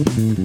Mm-hmm.